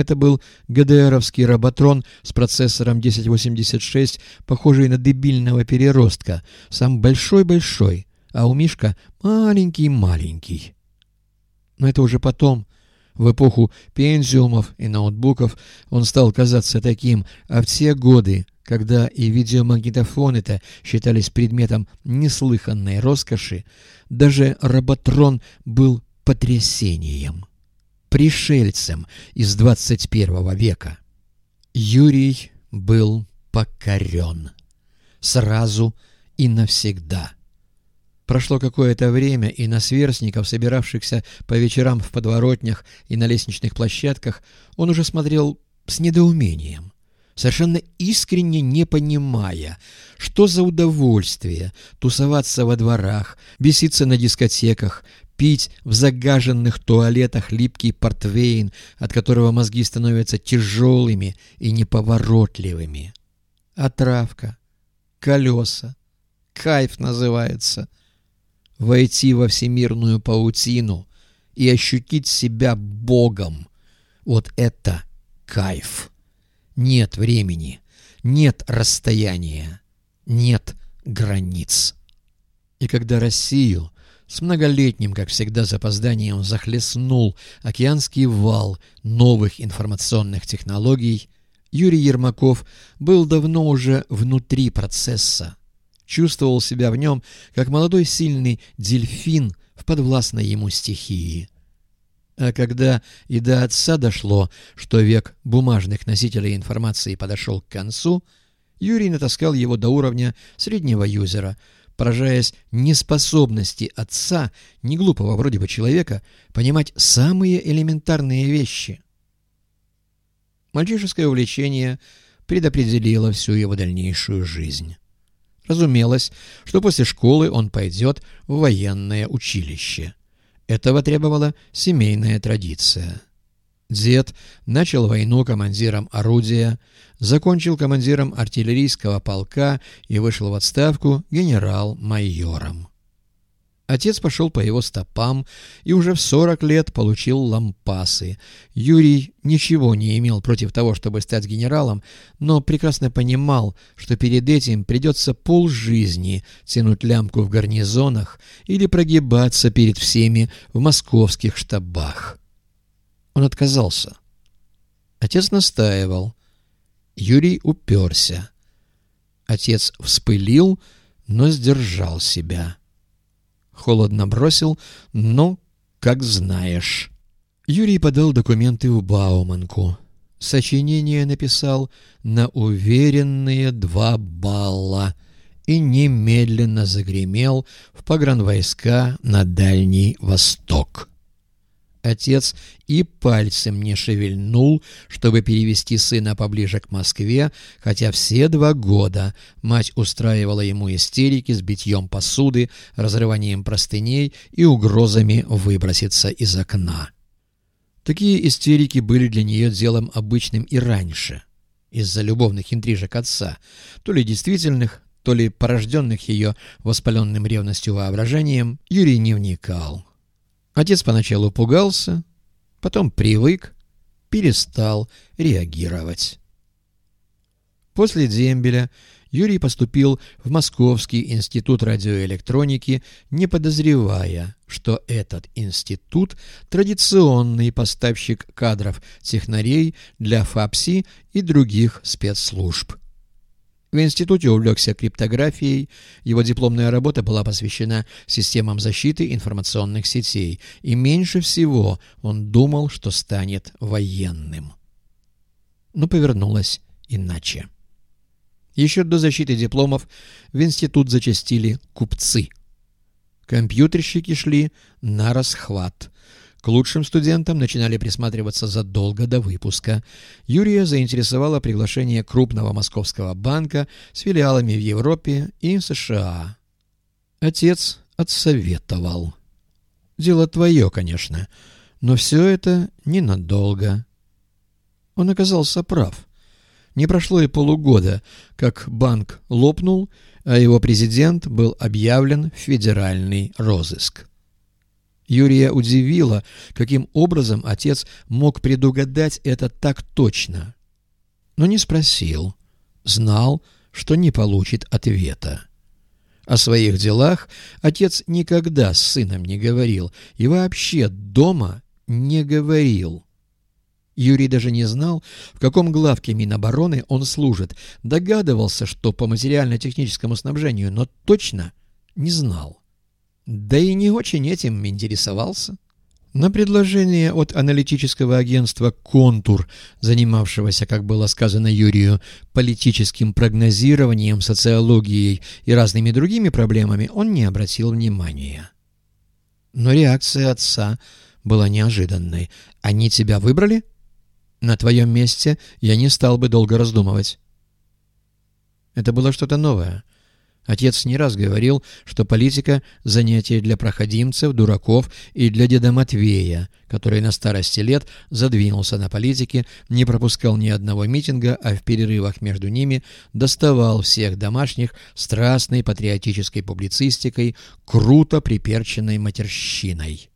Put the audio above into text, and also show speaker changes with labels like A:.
A: Это был ГДРовский роботрон с процессором 1086, похожий на дебильного переростка, сам большой-большой, а у Мишка маленький-маленький. Но это уже потом, в эпоху пензиумов и ноутбуков, он стал казаться таким, а в те годы, когда и видеомагнитофоны-то считались предметом неслыханной роскоши, даже роботрон был потрясением пришельцем из 21 века. Юрий был покорен. Сразу и навсегда. Прошло какое-то время, и на сверстников, собиравшихся по вечерам в подворотнях и на лестничных площадках, он уже смотрел с недоумением, совершенно искренне не понимая, что за удовольствие тусоваться во дворах, беситься на дискотеках, пить в загаженных туалетах липкий портвейн, от которого мозги становятся тяжелыми и неповоротливыми. Отравка, колеса, кайф называется. Войти во всемирную паутину и ощутить себя Богом. Вот это кайф. Нет времени, нет расстояния, нет границ. И когда Россию с многолетним, как всегда, запозданием захлестнул океанский вал новых информационных технологий, Юрий Ермаков был давно уже внутри процесса. Чувствовал себя в нем, как молодой сильный дельфин в подвластной ему стихии. А когда и до отца дошло, что век бумажных носителей информации подошел к концу, Юрий натаскал его до уровня среднего юзера — поражаясь неспособности отца, неглупого вроде бы человека, понимать самые элементарные вещи. Мальчишеское увлечение предопределило всю его дальнейшую жизнь. Разумелось, что после школы он пойдет в военное училище. Этого требовала семейная традиция. Дед начал войну командиром орудия, закончил командиром артиллерийского полка и вышел в отставку генерал-майором. Отец пошел по его стопам и уже в 40 лет получил лампасы. Юрий ничего не имел против того, чтобы стать генералом, но прекрасно понимал, что перед этим придется полжизни тянуть лямку в гарнизонах или прогибаться перед всеми в московских штабах. Он отказался. Отец настаивал. Юрий уперся. Отец вспылил, но сдержал себя. Холодно бросил, ну, как знаешь. Юрий подал документы в Бауманку. Сочинение написал на уверенные два балла и немедленно загремел в погранвойска на Дальний Восток. Отец и пальцем не шевельнул, чтобы перевести сына поближе к Москве, хотя все два года мать устраивала ему истерики с битьем посуды, разрыванием простыней и угрозами выброситься из окна. Такие истерики были для нее делом обычным и раньше, из-за любовных интрижек отца, то ли действительных, то ли порожденных ее воспаленным ревностью воображением, Юрий не вникал. Отец поначалу пугался, потом привык, перестал реагировать. После дембеля Юрий поступил в Московский институт радиоэлектроники, не подозревая, что этот институт – традиционный поставщик кадров технарей для ФАПСИ и других спецслужб. В институте увлекся криптографией, его дипломная работа была посвящена системам защиты информационных сетей, и меньше всего он думал, что станет военным. Но повернулось иначе. Еще до защиты дипломов в институт зачастили купцы. Компьютерщики шли на расхват – к лучшим студентам начинали присматриваться задолго до выпуска. Юрия заинтересовало приглашение крупного московского банка с филиалами в Европе и США. Отец отсоветовал. «Дело твое, конечно, но все это ненадолго». Он оказался прав. Не прошло и полугода, как банк лопнул, а его президент был объявлен в федеральный розыск. Юрия удивило, каким образом отец мог предугадать это так точно. Но не спросил. Знал, что не получит ответа. О своих делах отец никогда с сыном не говорил и вообще дома не говорил. Юрий даже не знал, в каком главке Минобороны он служит. Догадывался, что по материально-техническому снабжению, но точно не знал. Да и не очень этим интересовался. На предложение от аналитического агентства «Контур», занимавшегося, как было сказано Юрию, политическим прогнозированием, социологией и разными другими проблемами, он не обратил внимания. Но реакция отца была неожиданной. «Они тебя выбрали?» «На твоем месте я не стал бы долго раздумывать». Это было что-то новое — Отец не раз говорил, что политика – занятие для проходимцев, дураков и для деда Матвея, который на старости лет задвинулся на политике, не пропускал ни одного митинга, а в перерывах между ними доставал всех домашних страстной патриотической публицистикой, круто приперченной матерщиной.